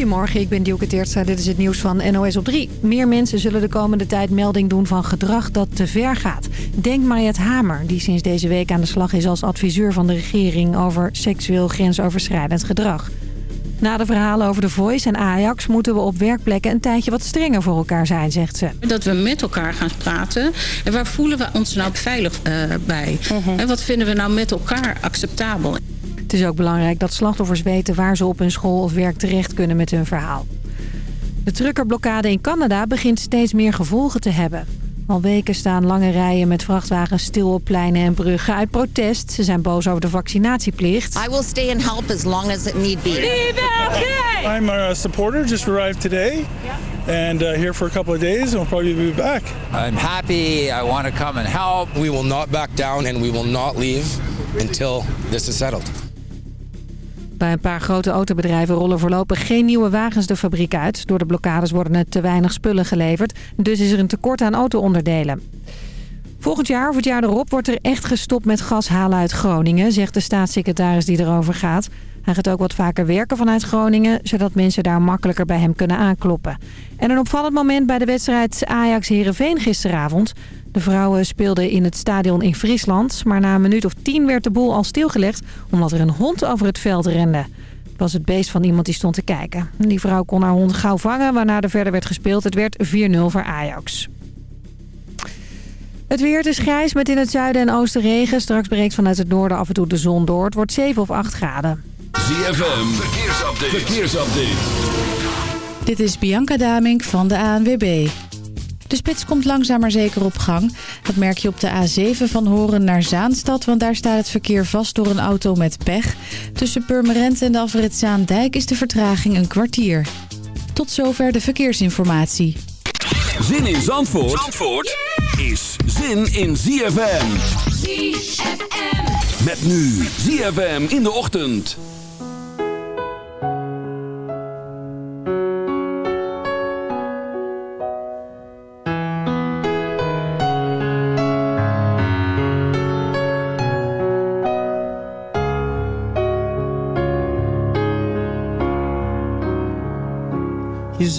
Goedemorgen, ik ben Dielke Teertstra. Dit is het nieuws van NOS op 3. Meer mensen zullen de komende tijd melding doen van gedrag dat te ver gaat. Denk Mariette Hamer, die sinds deze week aan de slag is als adviseur van de regering... over seksueel grensoverschrijdend gedrag. Na de verhalen over de Voice en Ajax moeten we op werkplekken een tijdje wat strenger voor elkaar zijn, zegt ze. Dat we met elkaar gaan praten. En waar voelen we ons nou veilig uh, bij? Mhm. En wat vinden we nou met elkaar acceptabel? Het is ook belangrijk dat slachtoffers weten waar ze op hun school of werk terecht kunnen met hun verhaal. De truckerblokkade in Canada begint steeds meer gevolgen te hebben. Al weken staan lange rijen met vrachtwagens stil op pleinen en bruggen uit protest. Ze zijn boos over de vaccinatieplicht. I will stay and help as long as it need be. I'm a supporter, just arrived today. And uh, here for a couple of days and we'll probably be back. I'm happy, I want to come and help. We will not back down and we will not leave until this is settled. Bij een paar grote autobedrijven rollen voorlopig geen nieuwe wagens de fabriek uit. Door de blokkades worden er te weinig spullen geleverd. Dus is er een tekort aan auto-onderdelen. Volgend jaar of het jaar erop wordt er echt gestopt met gas halen uit Groningen, zegt de staatssecretaris die erover gaat. Hij gaat ook wat vaker werken vanuit Groningen, zodat mensen daar makkelijker bij hem kunnen aankloppen. En een opvallend moment bij de wedstrijd Ajax-Herenveen gisteravond. De vrouwen speelden in het stadion in Friesland, maar na een minuut of tien werd de boel al stilgelegd omdat er een hond over het veld rende. Het was het beest van iemand die stond te kijken. Die vrouw kon haar hond gauw vangen, waarna er verder werd gespeeld. Het werd 4-0 voor Ajax. Het weer, het is grijs met in het zuiden en oosten regen. Straks breekt vanuit het noorden af en toe de zon door. Het wordt 7 of 8 graden. ZFM, verkeersupdate. verkeersupdate. Dit is Bianca Damink van de ANWB. De spits komt langzaam maar zeker op gang. Dat merk je op de A7 van Horen naar Zaanstad... want daar staat het verkeer vast door een auto met pech. Tussen Purmerend en de afrit Zaandijk is de vertraging een kwartier. Tot zover de verkeersinformatie. Zin in Zandvoort, Zandvoort is zin in ZFM. ZFM. Met nu ZFM in de ochtend.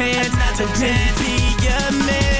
chance to be a man.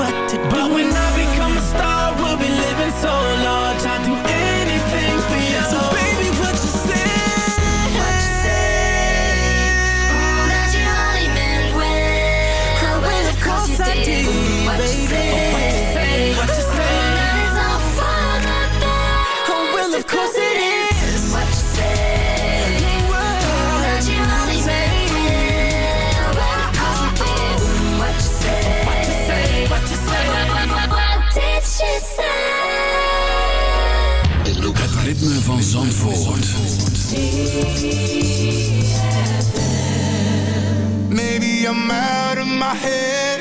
I'm out of my head.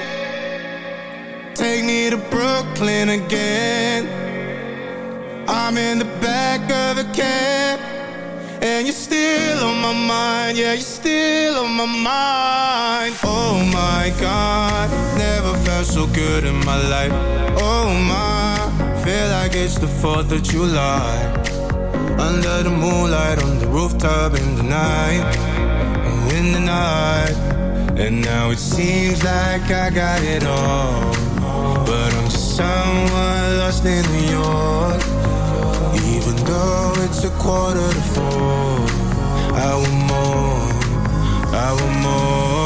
Take me to Brooklyn again. I'm in the back of a cab. And you're still on my mind Yeah, you're still on my mind. Oh my God Never felt so good in my life. Oh my Feel like it's the 4th of July. Under the moonlight On the rooftop in the night. In the night. And now it seems like I got it all. But I'm just someone lost in New York. Even though it's a quarter to four. I want more, I want more.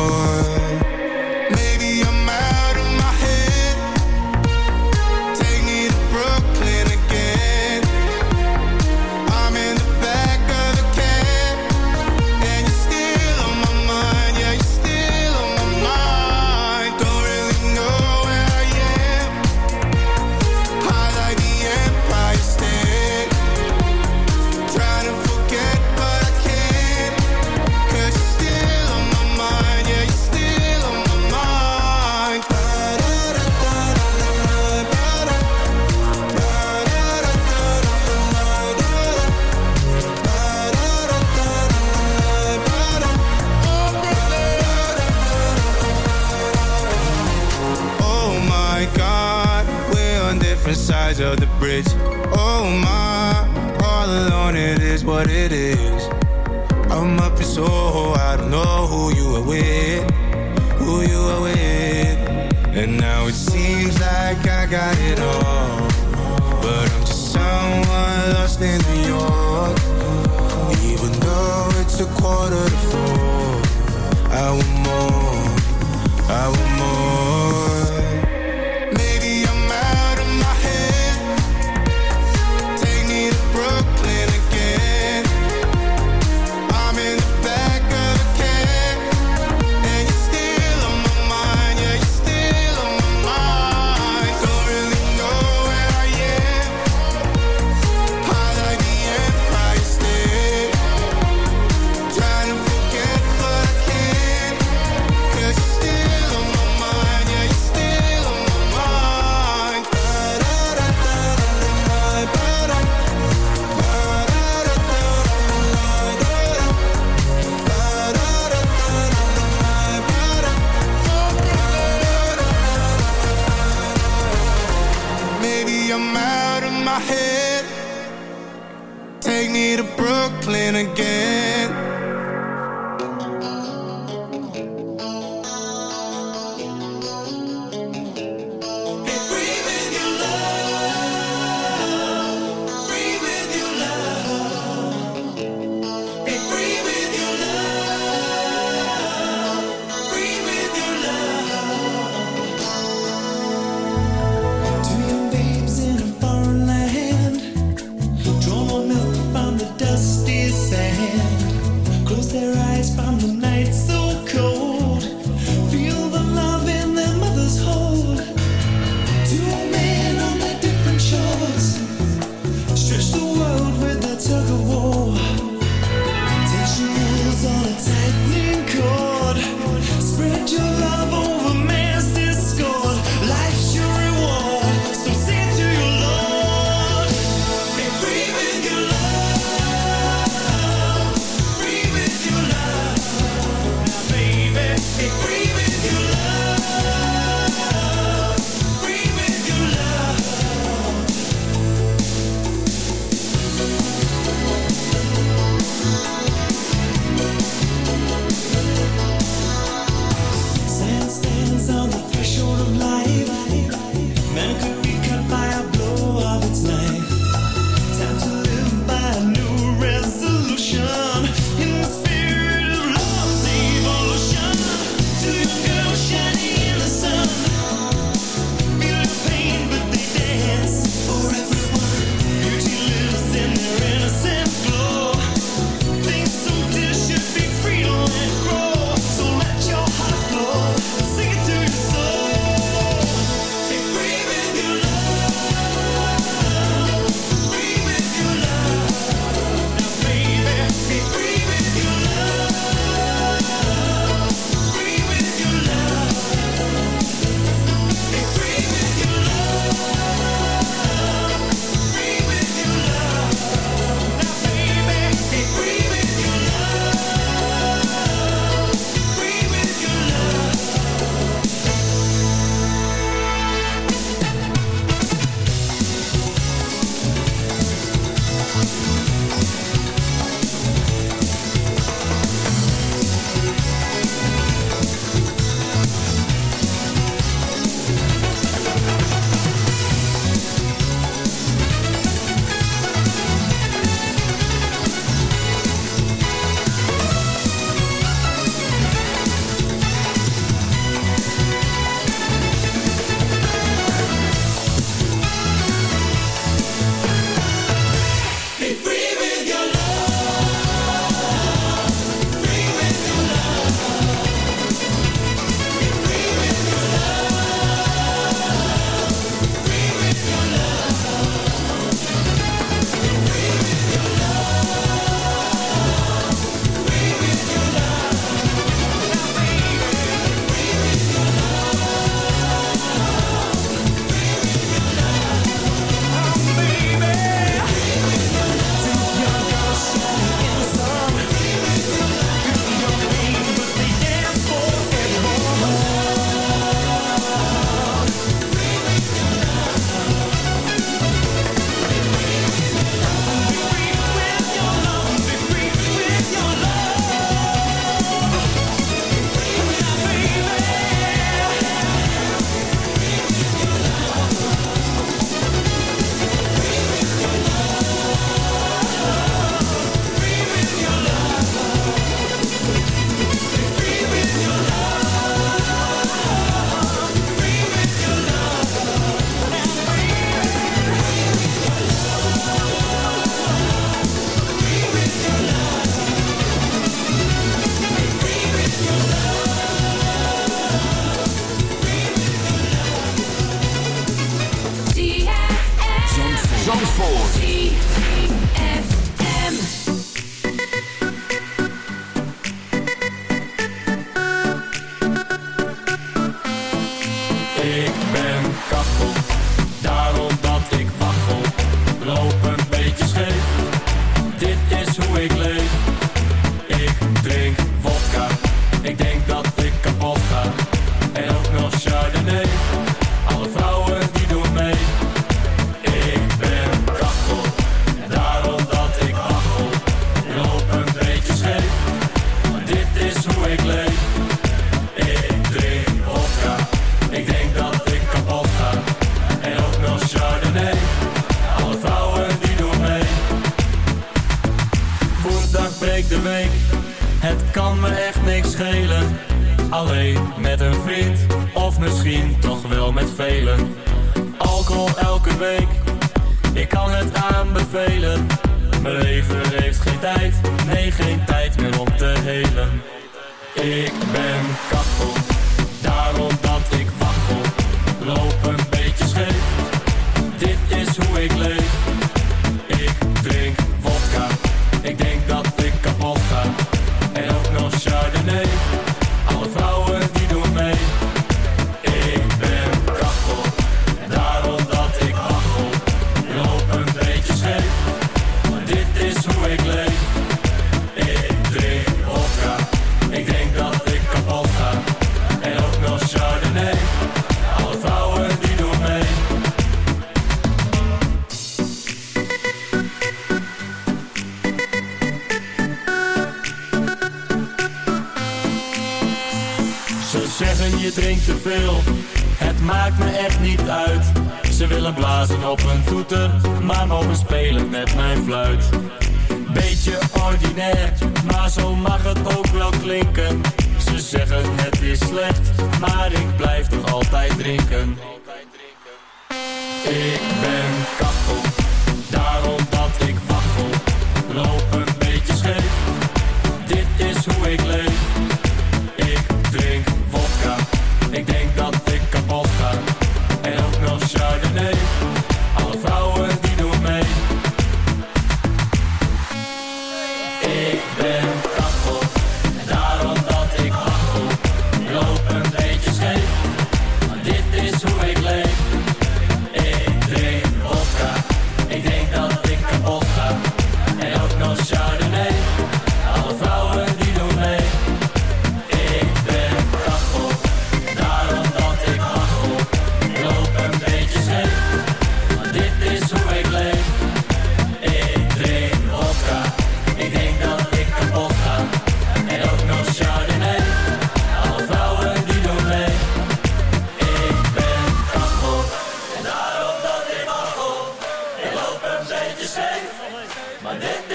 Maar dit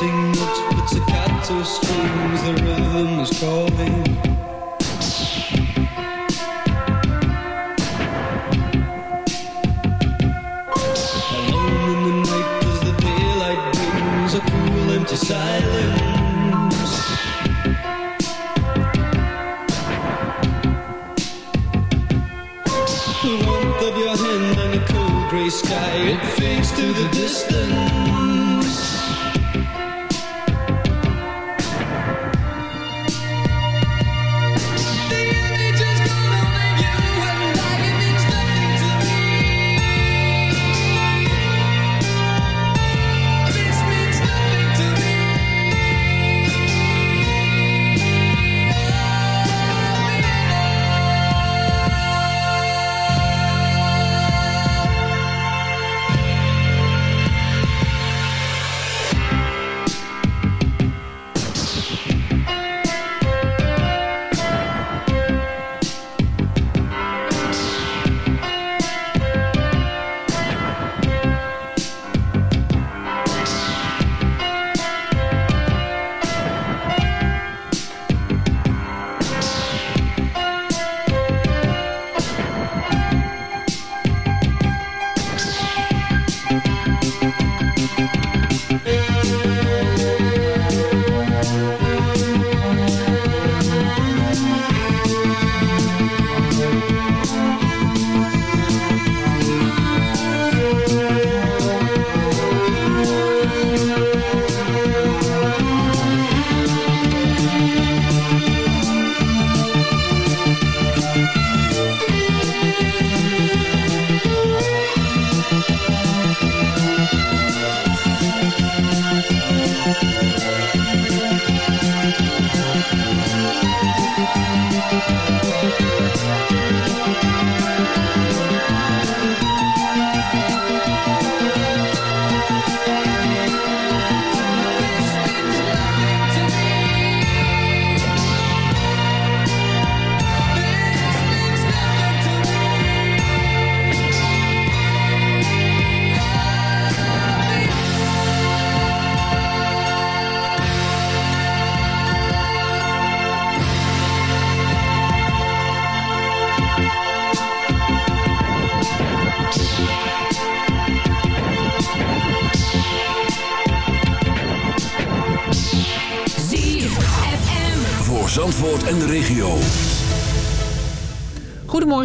Cutting lips with staccato strings The rhythm is calling. To silence. The warmth of your hand and the cold grey sky It fades to the distance.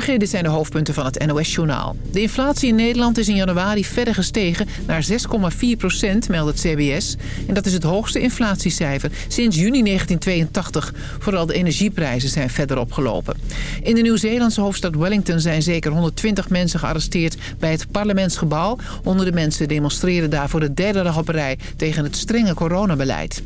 Dit zijn de hoofdpunten van het NOS-journaal. De inflatie in Nederland is in januari verder gestegen naar 6,4 procent, meldt het CBS. En dat is het hoogste inflatiecijfer sinds juni 1982. Vooral de energieprijzen zijn verder opgelopen. In de Nieuw-Zeelandse hoofdstad Wellington zijn zeker 120 mensen gearresteerd bij het parlementsgebouw. Honderden mensen demonstreren daar voor de derde dag op rij tegen het strenge coronabeleid.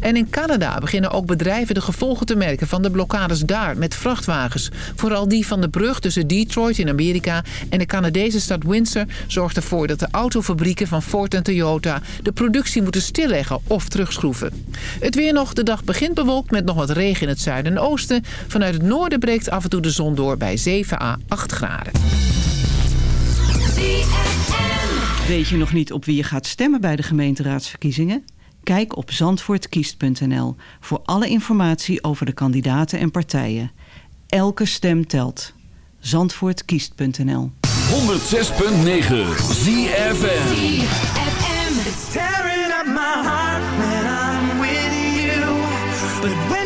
En in Canada beginnen ook bedrijven de gevolgen te merken van de blokkades daar met vrachtwagens. Vooral die van de brug tussen Detroit in Amerika en de Canadese stad Windsor zorgt ervoor dat de autofabrieken van Ford en Toyota de productie moeten stilleggen of terugschroeven. Het weer nog, de dag begint bewolkt met nog wat regen in het zuiden en oosten. Vanuit het noorden breekt af en toe de zon door bij 7 à 8 graden. Weet je nog niet op wie je gaat stemmen bij de gemeenteraadsverkiezingen? Kijk op zandvoortkiest.nl voor alle informatie over de kandidaten en partijen. Elke stem telt. Zandvoortkiest.nl 106.9 ZFM. It's tearing up my heart when I'm with you. But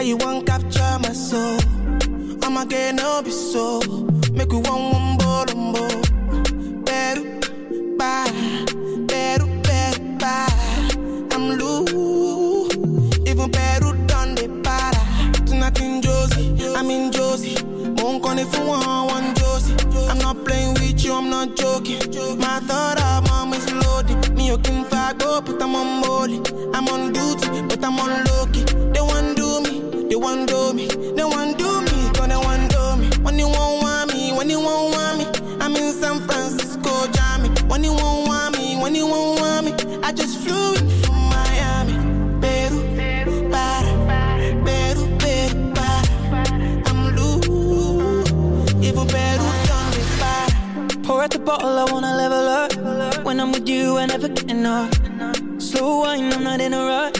Girl, you won't capture my soul. I'm my girl, no be so. Make we one one ball. Better, bye. Better, better, bye. I'm loose. Even better done the para. Tonight in Josie, I'm in Josie. Won't call if you want one Josie. I'm not playing with you, I'm not joking. My thought of mom is loaded. Me, you can go, but I'm on molly. I'm on duty, but I'm on low key. Want do me, they want do me, gonna want do me. When you won't want me, when you won't want me, I'm in San Francisco, Jammy. When you won't want me, when you won't want me, I just flew in from Miami. Peru, para, Peru, Peru, para. I'm loose, even Peru done me para. Pour out the bottle, I wanna level up. When I'm with you, I never get enough. Slow wine, I'm not in a rush.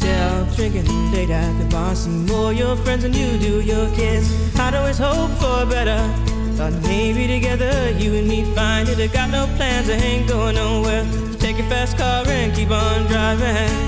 Of drinking late at the bar, see more your friends than you do your kids. I'd always hope for better. Thought maybe together you and me find it. I got no plans, I ain't going nowhere. So take your fast car and keep on driving.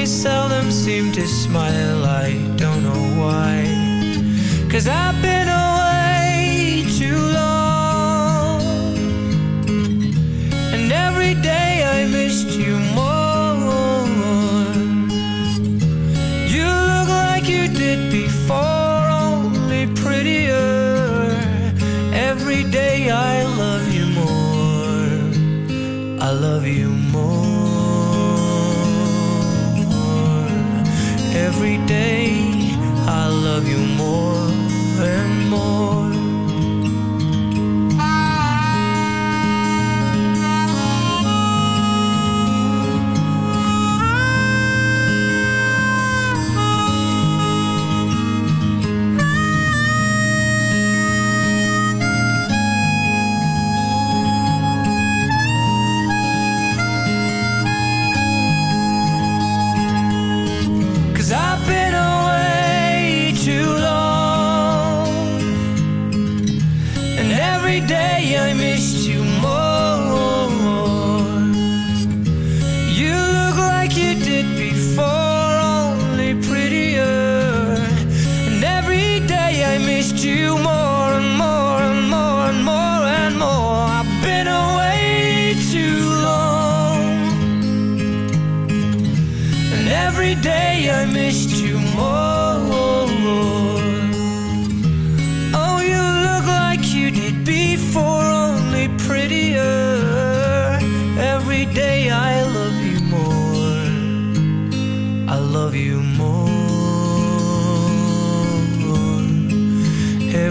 they seldom seem to smile. I don't know why. Cause I've been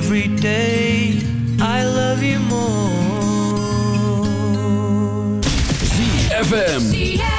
every day I love you more. ZFM